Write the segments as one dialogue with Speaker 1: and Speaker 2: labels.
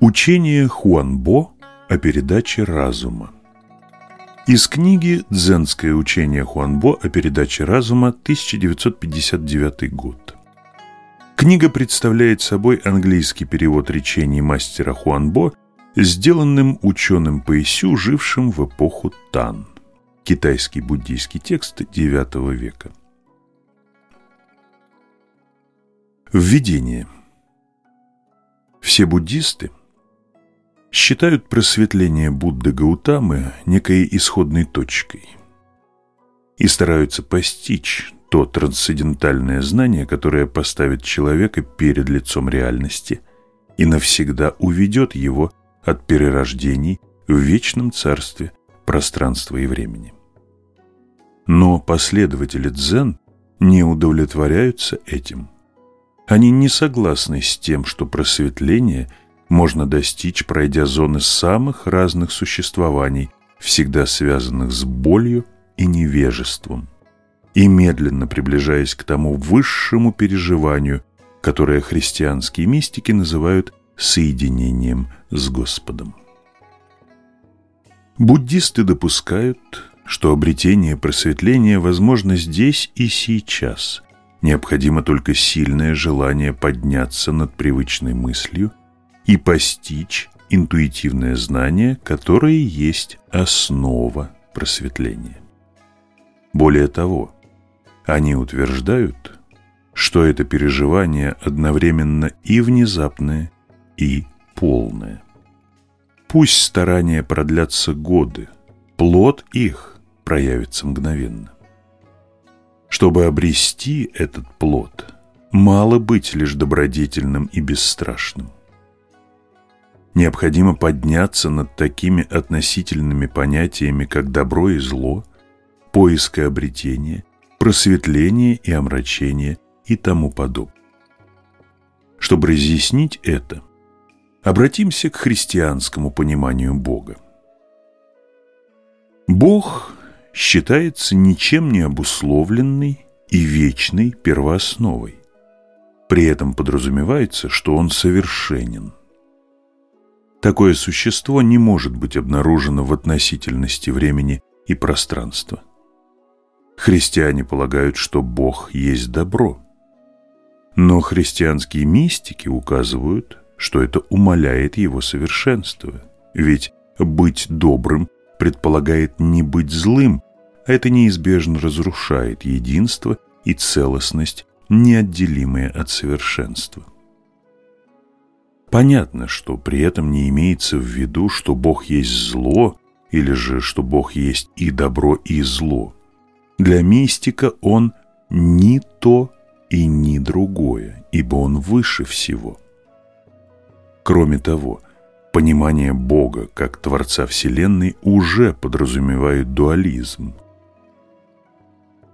Speaker 1: Учение Хуанбо о передаче разума. Из книги «Дзенское учение Хуанбо о передаче разума» 1959 год. Книга представляет собой английский перевод речений мастера Хуанбо, сделанным ученым Пэйсю, жившим в эпоху Тан. Китайский буддийский текст IX века. Введение. Все буддисты считают просветление Будды Гаутамы некой исходной точкой и стараются постичь то трансцендентальное знание, которое поставит человека перед лицом реальности и навсегда уведет его от перерождений в вечном царстве пространства и времени. Но последователи дзен не удовлетворяются этим – они не согласны с тем, что просветление можно достичь, пройдя зоны самых разных существований, всегда связанных с болью и невежеством, и медленно приближаясь к тому высшему переживанию, которое христианские мистики называют соединением с Господом. Буддисты допускают, что обретение просветления возможно здесь и сейчас, Необходимо только сильное желание подняться над привычной мыслью и постичь интуитивное знание, которое есть основа просветления. Более того, они утверждают, что это переживание одновременно и внезапное, и полное. Пусть старания продлятся годы, плод их проявится мгновенно. Чтобы обрести этот плод, мало быть лишь добродетельным и бесстрашным. Необходимо подняться над такими относительными понятиями, как добро и зло, поиск и обретение, просветление и омрачение и тому подобное. Чтобы разъяснить это, обратимся к христианскому пониманию Бога. Бог считается ничем не обусловленной и вечной первоосновой. При этом подразумевается, что он совершенен. Такое существо не может быть обнаружено в относительности времени и пространства. Христиане полагают, что Бог есть добро. Но христианские мистики указывают, что это умаляет его совершенство. Ведь быть добрым предполагает не быть злым, а это неизбежно разрушает единство и целостность, неотделимые от совершенства. Понятно, что при этом не имеется в виду, что Бог есть зло, или же, что Бог есть и добро, и зло. Для мистика Он ни то и ни другое, ибо Он выше всего. Кроме того, понимание Бога как Творца Вселенной уже подразумевает дуализм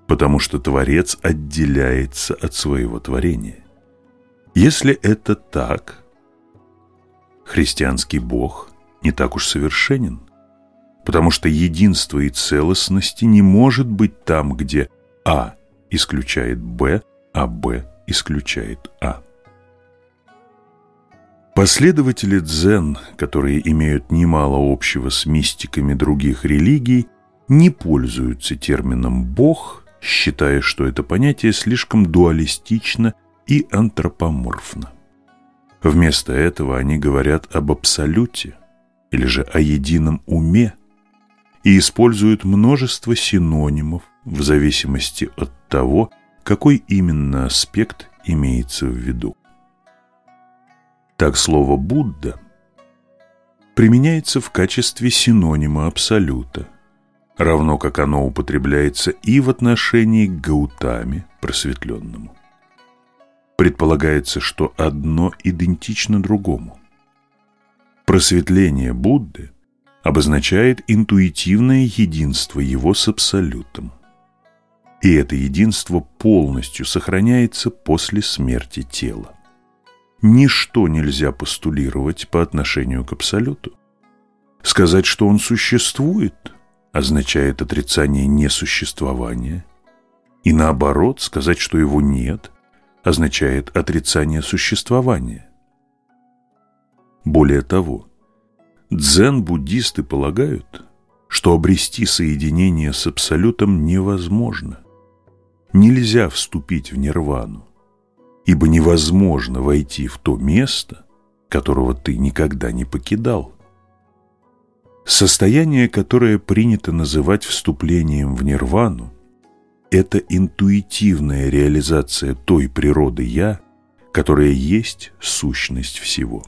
Speaker 1: потому что Творец отделяется от своего творения. Если это так, христианский Бог не так уж совершенен, потому что единство и целостности не может быть там, где А исключает Б, а Б исключает А. Последователи дзен, которые имеют немало общего с мистиками других религий, не пользуются термином «бог», считая, что это понятие слишком дуалистично и антропоморфно. Вместо этого они говорят об абсолюте или же о едином уме и используют множество синонимов в зависимости от того, какой именно аспект имеется в виду. Так слово «Будда» применяется в качестве синонима абсолюта – равно как оно употребляется и в отношении к Гаутаме, просветленному. Предполагается, что одно идентично другому. Просветление Будды обозначает интуитивное единство его с Абсолютом. И это единство полностью сохраняется после смерти тела. Ничто нельзя постулировать по отношению к Абсолюту. Сказать, что он существует – означает отрицание несуществования, и наоборот, сказать, что его нет, означает отрицание существования. Более того, дзен-буддисты полагают, что обрести соединение с Абсолютом невозможно. Нельзя вступить в нирвану, ибо невозможно войти в то место, которого ты никогда не покидал. Состояние, которое принято называть вступлением в нирвану, это интуитивная реализация той природы «я», которая есть сущность всего.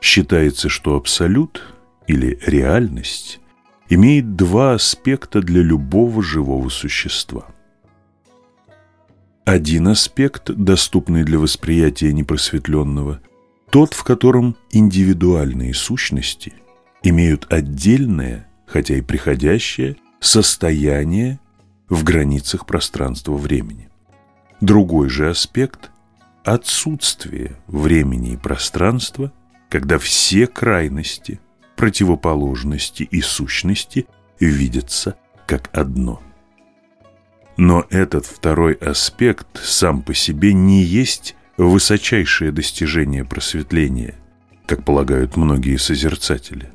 Speaker 1: Считается, что абсолют или реальность имеет два аспекта для любого живого существа. Один аспект, доступный для восприятия непросветленного, тот, в котором индивидуальные сущности имеют отдельное, хотя и приходящее, состояние в границах пространства-времени. Другой же аспект – отсутствие времени и пространства, когда все крайности, противоположности и сущности видятся как одно. Но этот второй аспект сам по себе не есть высочайшее достижение просветления, как полагают многие созерцатели.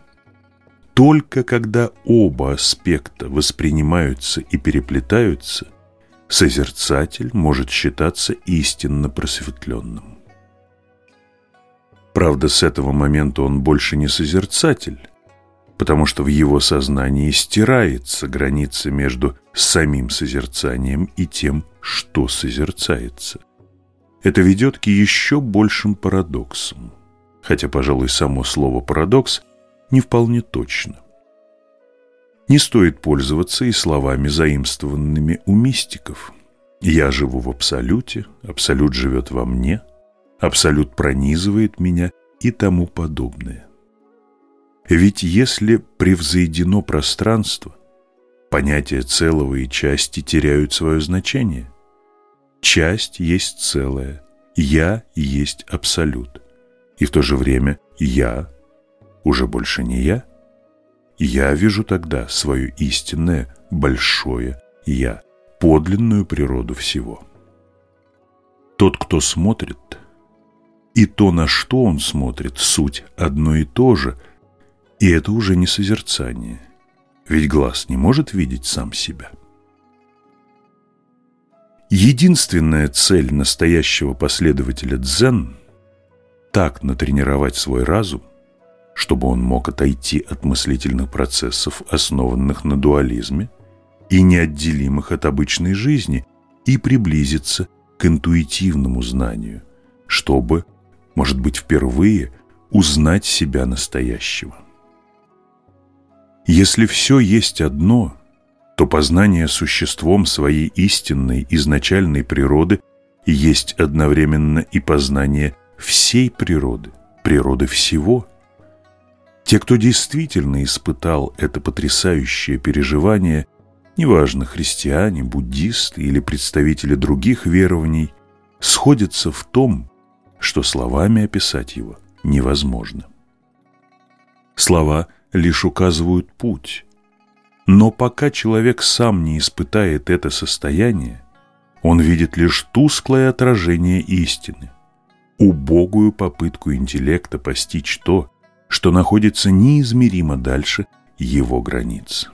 Speaker 1: Только когда оба аспекта воспринимаются и переплетаются, созерцатель может считаться истинно просветленным. Правда, с этого момента он больше не созерцатель, потому что в его сознании стирается граница между самим созерцанием и тем, что созерцается. Это ведет к еще большим парадоксам, хотя, пожалуй, само слово «парадокс» не вполне точно. Не стоит пользоваться и словами, заимствованными у мистиков. «Я живу в Абсолюте, Абсолют живет во мне», «Абсолют пронизывает меня» и тому подобное. Ведь если превзойдено пространство, понятия целого и части теряют свое значение. Часть есть целое, я есть абсолют, и в то же время я уже больше не я. Я вижу тогда свое истинное большое «я», подлинную природу всего. Тот, кто смотрит, и то, на что он смотрит, суть одно и то же, и это уже не созерцание, ведь глаз не может видеть сам себя. Единственная цель настоящего последователя дзен – так натренировать свой разум, чтобы он мог отойти от мыслительных процессов, основанных на дуализме и неотделимых от обычной жизни, и приблизиться к интуитивному знанию, чтобы, может быть, впервые узнать себя настоящего. Если все есть одно, то познание существом своей истинной изначальной природы есть одновременно и познание всей природы, природы всего – те, кто действительно испытал это потрясающее переживание, неважно, христиане, буддисты или представители других верований, сходятся в том, что словами описать его невозможно. Слова лишь указывают путь, но пока человек сам не испытает это состояние, он видит лишь тусклое отражение истины, убогую попытку интеллекта постичь то, что находится неизмеримо дальше его границ.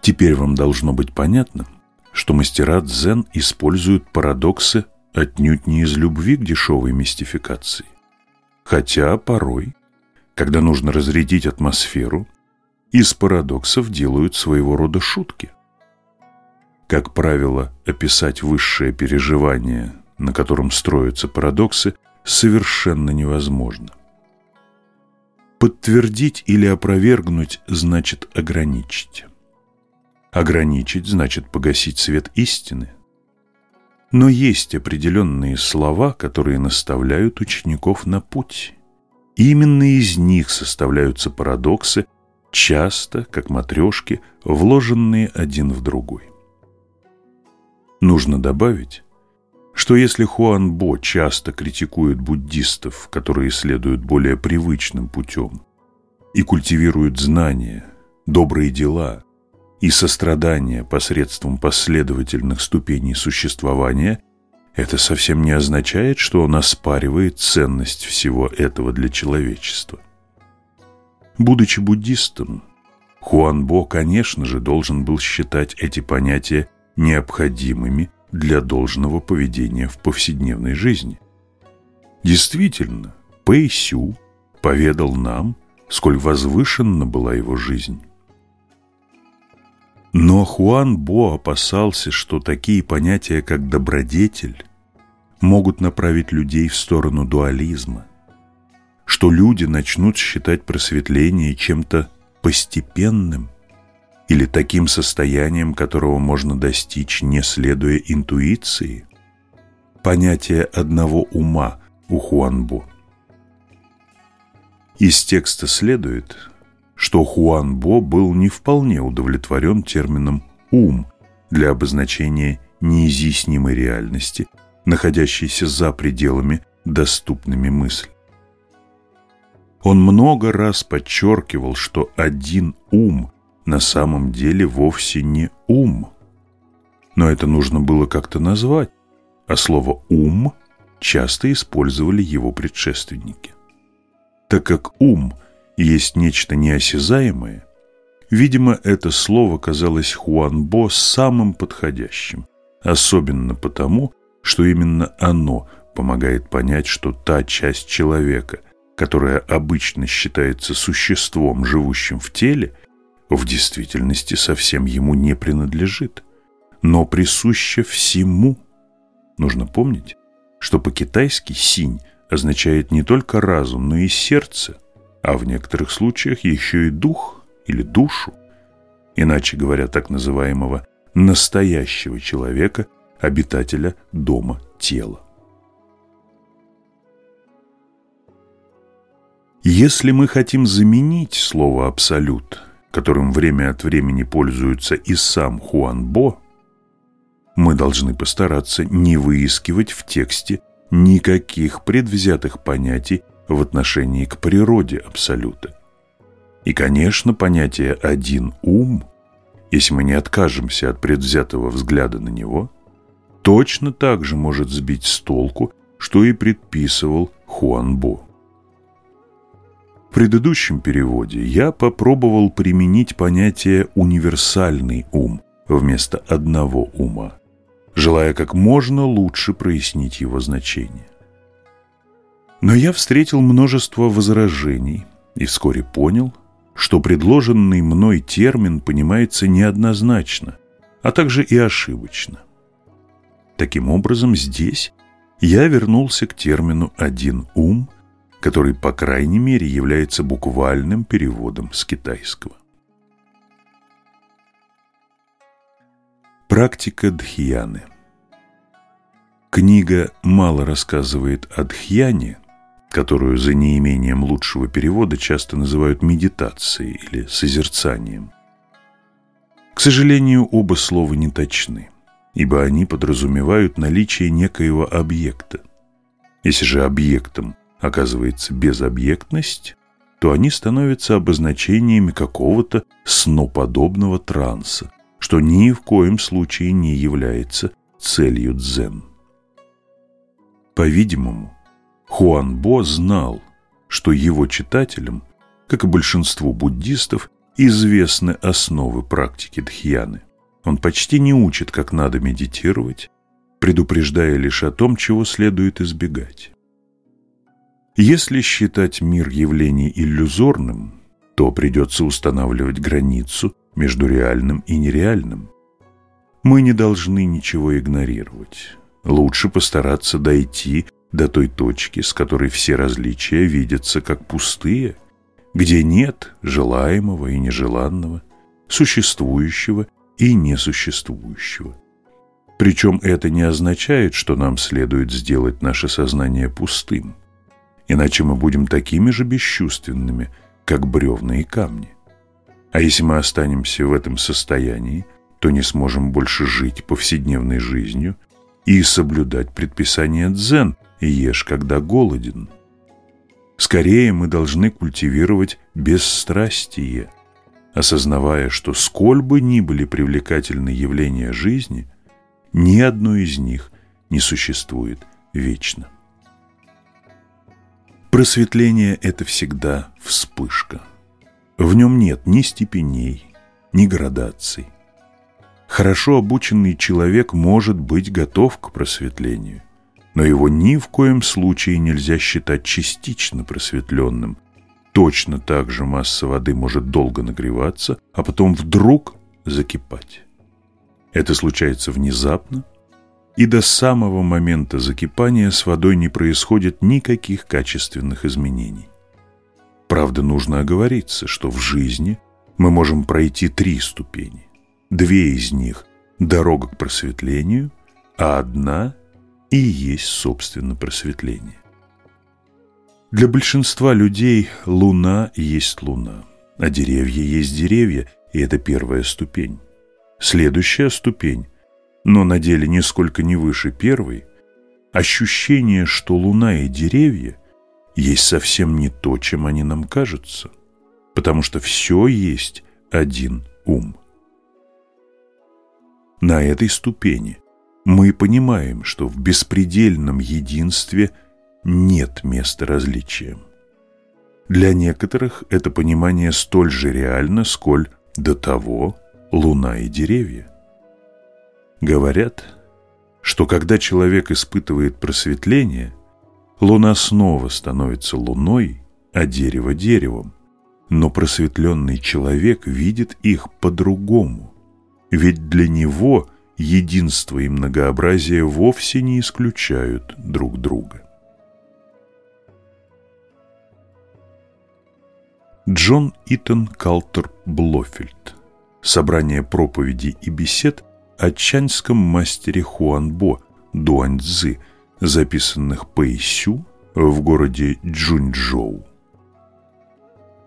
Speaker 1: Теперь вам должно быть понятно, что мастера дзен используют парадоксы отнюдь не из любви к дешевой мистификации. Хотя порой, когда нужно разрядить атмосферу, из парадоксов делают своего рода шутки. Как правило, описать высшее переживание, на котором строятся парадоксы – совершенно невозможно. Подтвердить или опровергнуть значит ограничить. Ограничить значит погасить свет истины. Но есть определенные слова, которые наставляют учеников на путь. Именно из них составляются парадоксы, часто, как матрешки, вложенные один в другой. Нужно добавить, что если Хуан Бо часто критикует буддистов, которые следуют более привычным путем, и культивируют знания, добрые дела и сострадание посредством последовательных ступеней существования, это совсем не означает, что он оспаривает ценность всего этого для человечества. Будучи буддистом, Хуанбо, конечно же, должен был считать эти понятия необходимыми для должного поведения в повседневной жизни. Действительно, Пэй Сю поведал нам, сколь возвышенна была его жизнь. Но Хуан Бо опасался, что такие понятия, как добродетель, могут направить людей в сторону дуализма, что люди начнут считать просветление чем-то постепенным или таким состоянием, которого можно достичь, не следуя интуиции. Понятие одного ума у Хуанбо. Из текста следует, что Хуан Бо был не вполне удовлетворен термином «ум» для обозначения неизъяснимой реальности, находящейся за пределами доступными мысль. Он много раз подчеркивал, что один ум на самом деле вовсе не ум. Но это нужно было как-то назвать, а слово «ум» часто использовали его предшественники. Так как ум есть нечто неосязаемое, видимо, это слово казалось Хуанбо самым подходящим, особенно потому, что именно оно помогает понять, что та часть человека, которая обычно считается существом, живущим в теле, в действительности совсем ему не принадлежит, но присуща всему. Нужно помнить, что по-китайски «синь» означает не только разум, но и сердце – а в некоторых случаях еще и дух или душу, иначе говоря, так называемого настоящего человека, обитателя дома тела. Если мы хотим заменить слово «абсолют», которым время от времени пользуется и сам Хуан Бо, мы должны постараться не выискивать в тексте никаких предвзятых понятий в отношении к природе Абсолюта. И, конечно, понятие «один ум», если мы не откажемся от предвзятого взгляда на него, точно так же может сбить с толку, что и предписывал Хуанбо. В предыдущем переводе я попробовал применить понятие «универсальный ум» вместо одного ума, желая как можно лучше прояснить его значение. Но я встретил множество возражений и вскоре понял, что предложенный мной термин понимается неоднозначно, а также и ошибочно. Таким образом, здесь я вернулся к термину «один ум», который, по крайней мере, является буквальным переводом с китайского. Практика Дхьяны Книга мало рассказывает о Дхьяне, которую за неимением лучшего перевода часто называют медитацией или созерцанием. К сожалению, оба слова не точны, ибо они подразумевают наличие некоего объекта. Если же объектом оказывается безобъектность, то они становятся обозначениями какого-то сноподобного транса, что ни в коем случае не является целью дзен. По-видимому, Хуан Бо знал, что его читателям, как и большинству буддистов, известны основы практики дхьяны. Он почти не учит, как надо медитировать, предупреждая лишь о том, чего следует избегать. Если считать мир явлений иллюзорным, то придется устанавливать границу между реальным и нереальным. Мы не должны ничего игнорировать. Лучше постараться дойти до той точки, с которой все различия видятся как пустые, где нет желаемого и нежеланного, существующего и несуществующего. Причем это не означает, что нам следует сделать наше сознание пустым, иначе мы будем такими же бесчувственными, как бревна и камни. А если мы останемся в этом состоянии, то не сможем больше жить повседневной жизнью и соблюдать предписания дзен – ешь, когда голоден. Скорее мы должны культивировать бесстрастие, осознавая, что сколь бы ни были привлекательны явления жизни, ни одно из них не существует вечно. Просветление – это всегда вспышка. В нем нет ни степеней, ни градаций. Хорошо обученный человек может быть готов к просветлению, но его ни в коем случае нельзя считать частично просветленным. Точно так же масса воды может долго нагреваться, а потом вдруг закипать. Это случается внезапно, и до самого момента закипания с водой не происходит никаких качественных изменений. Правда, нужно оговориться, что в жизни мы можем пройти три ступени. Две из них – дорога к просветлению, а одна и есть, собственно, просветление. Для большинства людей луна есть луна, а деревья есть деревья, и это первая ступень. Следующая ступень, но на деле нисколько не выше первой, ощущение, что луна и деревья есть совсем не то, чем они нам кажутся, потому что все есть один ум. На этой ступени мы понимаем, что в беспредельном единстве нет места различиям. Для некоторых это понимание столь же реально, сколь до того луна и деревья. Говорят, что когда человек испытывает просветление, луна снова становится луной, а дерево – деревом. Но просветленный человек видит их по-другому, ведь для него единство и многообразие вовсе не исключают друг друга. Джон Итон Калтер Блофельд Собрание проповедей и бесед о чаньском мастере Хуанбо Дуаньцзы, записанных Пэйсю в городе Джунчжоу.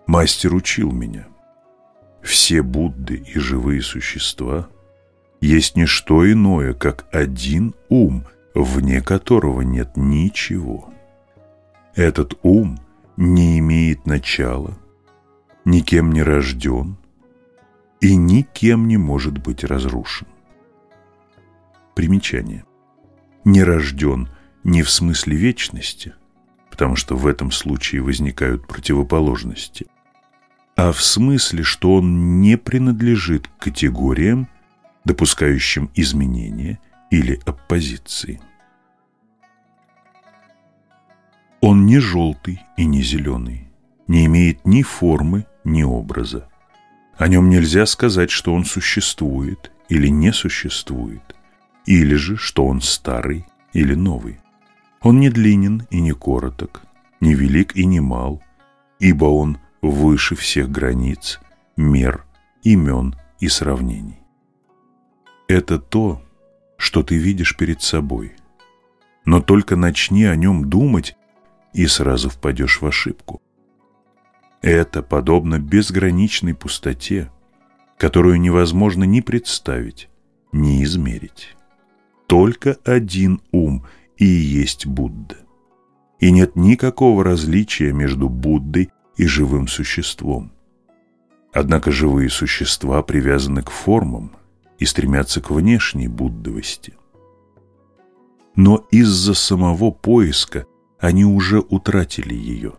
Speaker 1: Мастер учил меня. Все Будды и живые существа есть не что иное, как один ум, вне которого нет ничего. Этот ум не имеет начала, никем не рожден и никем не может быть разрушен. Примечание. Не рожден не в смысле вечности, потому что в этом случае возникают противоположности, а в смысле, что он не принадлежит к категориям, допускающим изменения или оппозиции. Он не желтый и не зеленый, не имеет ни формы, ни образа. О нем нельзя сказать, что он существует или не существует или же, что он старый или новый. Он не длинен и не короток, не велик и не мал, ибо он выше всех границ, мер, имен и сравнений. Это то, что ты видишь перед собой. Но только начни о нем думать, и сразу впадешь в ошибку. Это подобно безграничной пустоте, которую невозможно ни представить, ни измерить только один ум и есть Будда. И нет никакого различия между Буддой и живым существом. Однако живые существа привязаны к формам и стремятся к внешней буддовости. Но из-за самого поиска они уже утратили ее,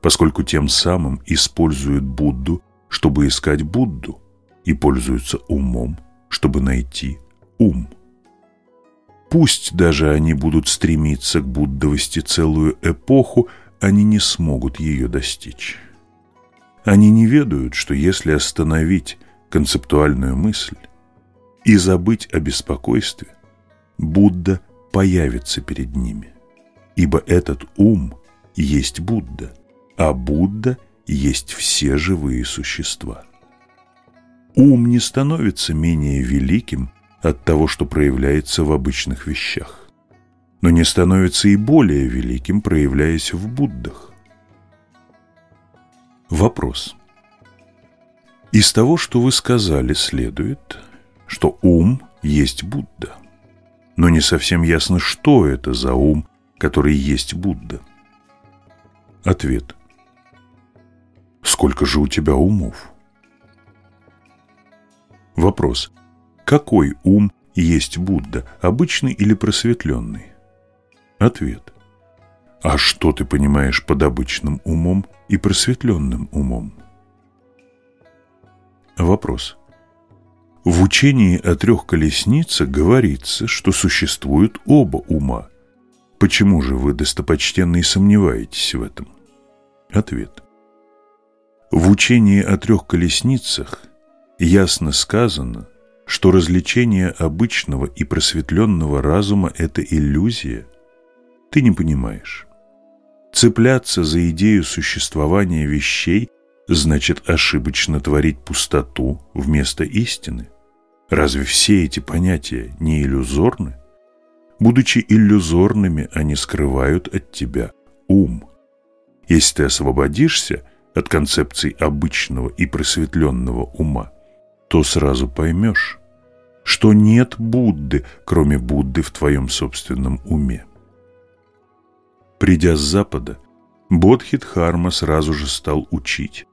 Speaker 1: поскольку тем самым используют Будду, чтобы искать Будду, и пользуются умом, чтобы найти ум. Пусть даже они будут стремиться к буддовости целую эпоху, они не смогут ее достичь. Они не ведают, что если остановить концептуальную мысль и забыть о беспокойстве, Будда появится перед ними. Ибо этот ум есть Будда, а Будда есть все живые существа. Ум не становится менее великим от того, что проявляется в обычных вещах, но не становится и более великим, проявляясь в Буддах. Вопрос. Из того, что вы сказали, следует, что ум есть Будда, но не совсем ясно, что это за ум, который есть Будда. Ответ. Сколько же у тебя умов? Вопрос какой ум есть Будда, обычный или просветленный? Ответ. А что ты понимаешь под обычным умом и просветленным умом? Вопрос. В учении о трех колесницах говорится, что существуют оба ума. Почему же вы, достопочтенный, сомневаетесь в этом? Ответ. В учении о трех колесницах ясно сказано, что развлечение обычного и просветленного разума – это иллюзия, ты не понимаешь. Цепляться за идею существования вещей значит ошибочно творить пустоту вместо истины. Разве все эти понятия не иллюзорны? Будучи иллюзорными, они скрывают от тебя ум. Если ты освободишься от концепций обычного и просветленного ума, то сразу поймешь, что нет Будды, кроме Будды в твоем собственном уме. Придя с Запада, Бодхидхарма сразу же стал учить,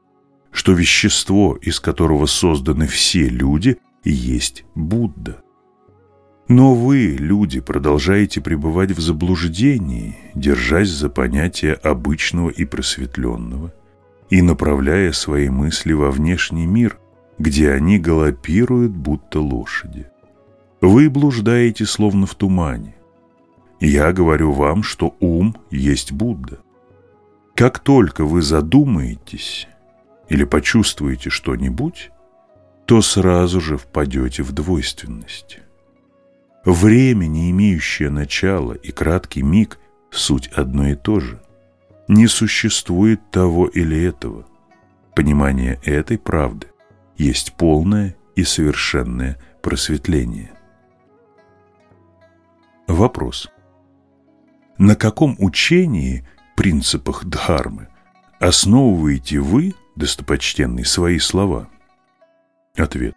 Speaker 1: что вещество, из которого созданы все люди, есть Будда. Но вы, люди, продолжаете пребывать в заблуждении, держась за понятие обычного и просветленного и направляя свои мысли во внешний мир, где они галопируют, будто лошади. Вы блуждаете, словно в тумане. Я говорю вам, что ум есть Будда. Как только вы задумаетесь или почувствуете что-нибудь, то сразу же впадете в двойственность. Время, не имеющее начала, и краткий миг – суть одно и то же. Не существует того или этого. Понимание этой правды есть полное и совершенное просветление. Вопрос. На каком учении, принципах Дхармы, основываете вы, достопочтенные, свои слова? Ответ.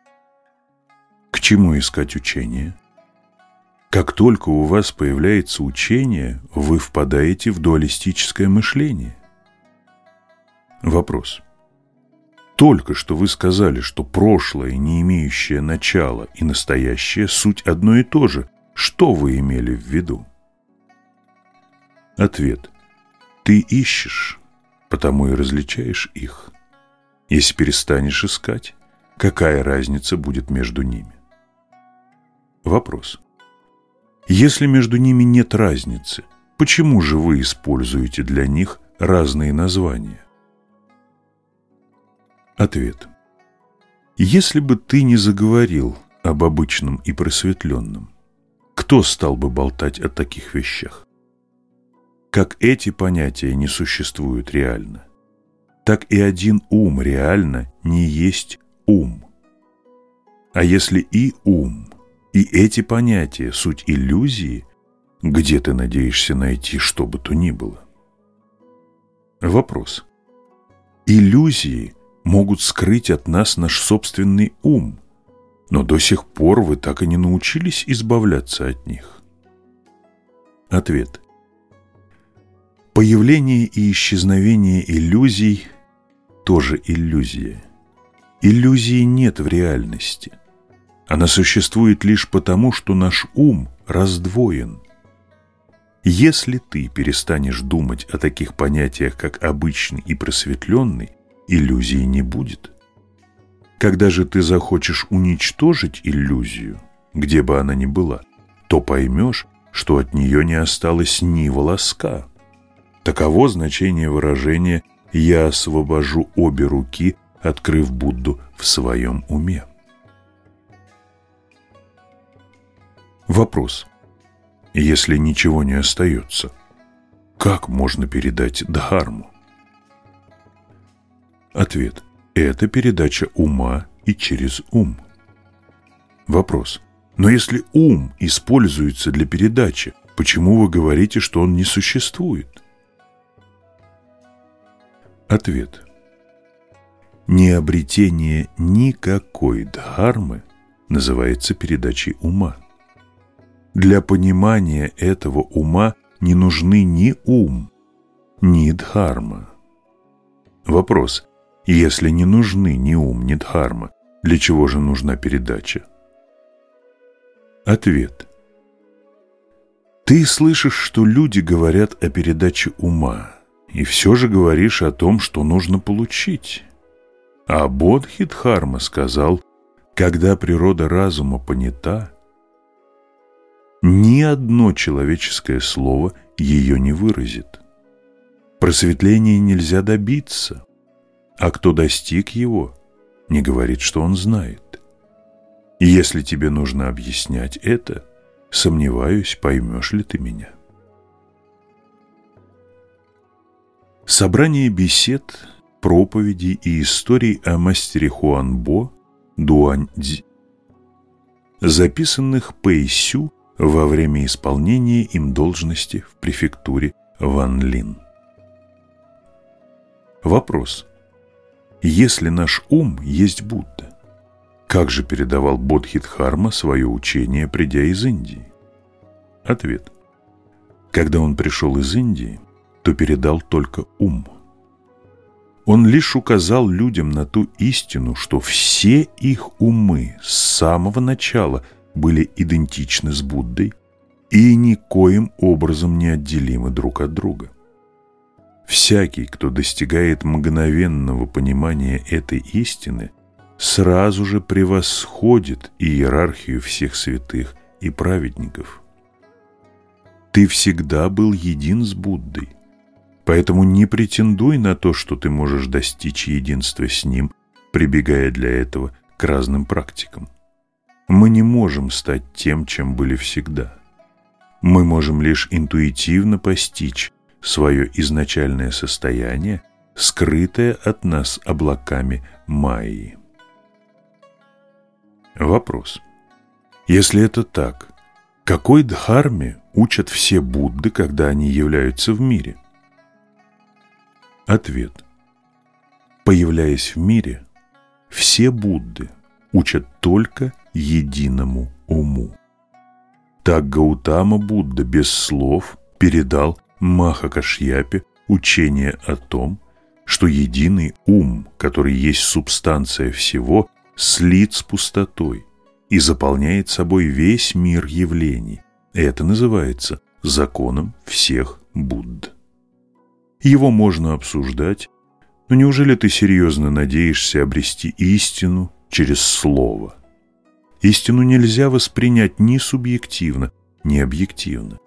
Speaker 1: К чему искать учение? Как только у вас появляется учение, вы впадаете в дуалистическое мышление. Вопрос. Только что вы сказали, что прошлое, не имеющее начала, и настоящее – суть одно и то же. Что вы имели в виду? Ответ. Ты ищешь, потому и различаешь их. Если перестанешь искать, какая разница будет между ними? Вопрос. Если между ними нет разницы, почему же вы используете для них разные названия? Ответ. Если бы ты не заговорил об обычном и просветленном, кто стал бы болтать о таких вещах? Как эти понятия не существуют реально, так и один ум реально не есть ум. А если и ум, и эти понятия – суть иллюзии, где ты надеешься найти что бы то ни было? Вопрос. Иллюзии могут скрыть от нас наш собственный ум, но до сих пор вы так и не научились избавляться от них. Ответ. Появление и исчезновение иллюзий – тоже иллюзия. Иллюзии нет в реальности – она существует лишь потому, что наш ум раздвоен. Если ты перестанешь думать о таких понятиях, как обычный и просветленный, иллюзии не будет. Когда же ты захочешь уничтожить иллюзию, где бы она ни была, то поймешь, что от нее не осталось ни волоска. Таково значение выражения «я освобожу обе руки, открыв Будду в своем уме». Вопрос. Если ничего не остается, как можно передать Дхарму? Ответ. Это передача ума и через ум. Вопрос. Но если ум используется для передачи, почему вы говорите, что он не существует? Ответ. Необретение никакой дхармы называется передачей ума. Для понимания этого ума не нужны ни ум, ни дхарма. Вопрос. Если не нужны ни ум, ни дхарма, для чего же нужна передача? Ответ. Ты слышишь, что люди говорят о передаче ума, и все же говоришь о том, что нужно получить. А Бодхидхарма сказал, когда природа разума понята, ни одно человеческое слово ее не выразит. Просветления нельзя добиться, а кто достиг его, не говорит, что он знает. И если тебе нужно объяснять это, сомневаюсь, поймешь ли ты меня. Собрание бесед, проповедей и историй о мастере Хуанбо Дуаньцзи, записанных Пэйсю во время исполнения им должности в префектуре Ван Лин. Вопрос. Если наш ум есть Будда, как же передавал Бодхидхарма свое учение, придя из Индии? Ответ. Когда он пришел из Индии, то передал только ум. Он лишь указал людям на ту истину, что все их умы с самого начала были идентичны с Буддой и никоим образом не отделимы друг от друга. Всякий, кто достигает мгновенного понимания этой истины, сразу же превосходит иерархию всех святых и праведников. Ты всегда был един с Буддой, поэтому не претендуй на то, что ты можешь достичь единства с Ним, прибегая для этого к разным практикам. Мы не можем стать тем, чем были всегда. Мы можем лишь интуитивно постичь свое изначальное состояние, скрытое от нас облаками Майи. Вопрос. Если это так, какой дхарме учат все Будды, когда они являются в мире? Ответ. Появляясь в мире, все Будды учат только единому уму. Так Гаутама Будда без слов передал Махакашьяпе учение о том, что единый ум, который есть субстанция всего, слит с пустотой и заполняет собой весь мир явлений. Это называется законом всех Будд. Его можно обсуждать, но неужели ты серьезно надеешься обрести истину через слово? Истину нельзя воспринять ни субъективно, ни объективно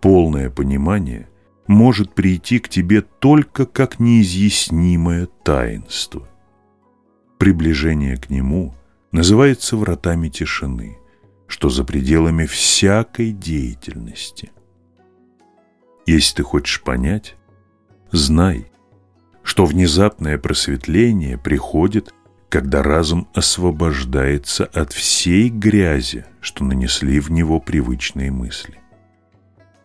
Speaker 1: полное понимание может прийти к тебе только как неизъяснимое таинство. Приближение к нему называется вратами тишины, что за пределами всякой деятельности. Если ты хочешь понять, знай, что внезапное просветление приходит, когда разум освобождается от всей грязи, что нанесли в него привычные мысли.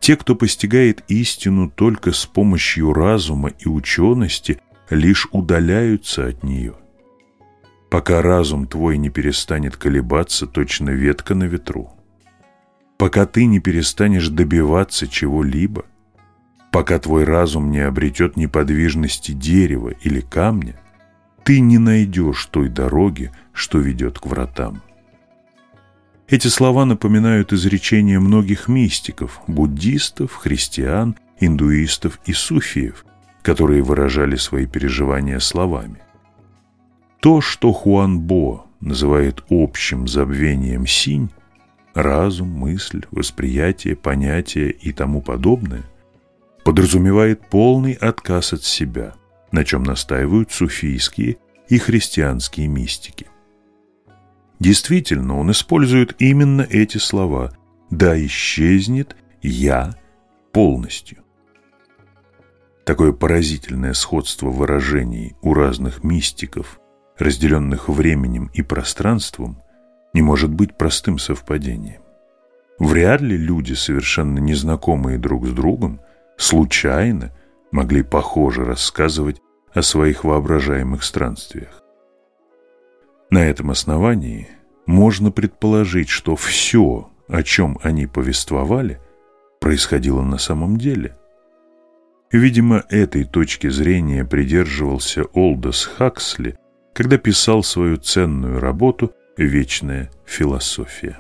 Speaker 1: Те, кто постигает истину только с помощью разума и учености, лишь удаляются от нее. Пока разум твой не перестанет колебаться, точно ветка на ветру. Пока ты не перестанешь добиваться чего-либо, пока твой разум не обретет неподвижности дерева или камня, ты не найдешь той дороги, что ведет к вратам. Эти слова напоминают изречения многих мистиков, буддистов, христиан, индуистов и суфиев, которые выражали свои переживания словами. То, что Хуан Бо называет общим забвением синь, разум, мысль, восприятие, понятие и тому подобное, подразумевает полный отказ от себя, на чем настаивают суфийские и христианские мистики. Действительно, он использует именно эти слова «да исчезнет я полностью». Такое поразительное сходство выражений у разных мистиков, разделенных временем и пространством, не может быть простым совпадением. Вряд ли люди, совершенно незнакомые друг с другом, случайно могли похоже рассказывать о своих воображаемых странствиях. На этом основании можно предположить, что все, о чем они повествовали, происходило на самом деле. Видимо, этой точки зрения придерживался Олдос Хаксли, когда писал свою ценную работу «Вечная философия».